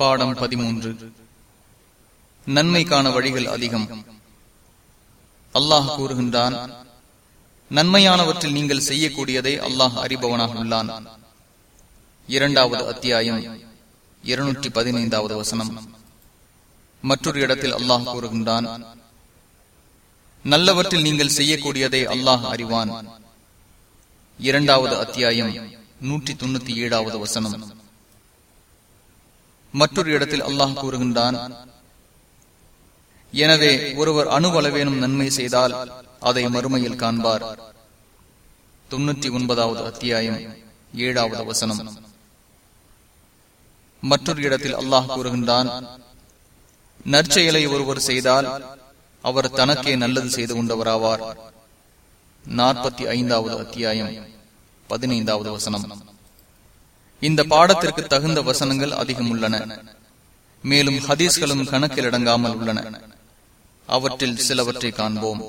பாடம் பதிமூன்று. நன்மைக்கான வழிகள் அதிகம். அல்லாஹ் கூறுகின்றான் நன்மையானவற்றில் நீங்கள் செய்யக்கூடியதை அல்லாஹ் அறிபவனாக உள்ளான். இரண்டாவது அத்தியாயம் இருநூற்றி பதினைந்தாவது வசனம். மற்றொரு இடத்தில் அல்லாஹ் கூறுகின்றான் நல்லவற்றில் நீங்கள் செய்யக்கூடியதை அல்லாஹ் அறிவான். இரண்டாவது அத்தியாயம் நூற்றி தொண்ணூத்தி ஏழாவது வசனம். மற்றொரு இடத்தில் அல்லாஹ் கூறுகின்றான் எனவே ஒருவர் அணுவளவேனும் நன்மை செய்தால் அதை மறுமையில் காண்பார். தொன்னூற்றி ஒன்பதாவது அத்தியாயம் ஏழாவது வசனம். மற்றொரு இடத்தில் அல்லாஹ் கூறுகின்றான் நற்செயலை ஒருவர் செய்தால் அவர் தனக்கே நல்லது செய்து கொண்டவராவார். நாற்பத்தி ஐந்தாவது அத்தியாயம் பதினைந்தாவது வசனம். இந்த பாடத்திற்கு தகுந்த வசனங்கள் அதிகம் உள்ளன மேலும் ஹதீஸ்களும் கணக்கில் அடங்காமல் உள்ளன. அவற்றில் சிலவற்றை காண்போம்.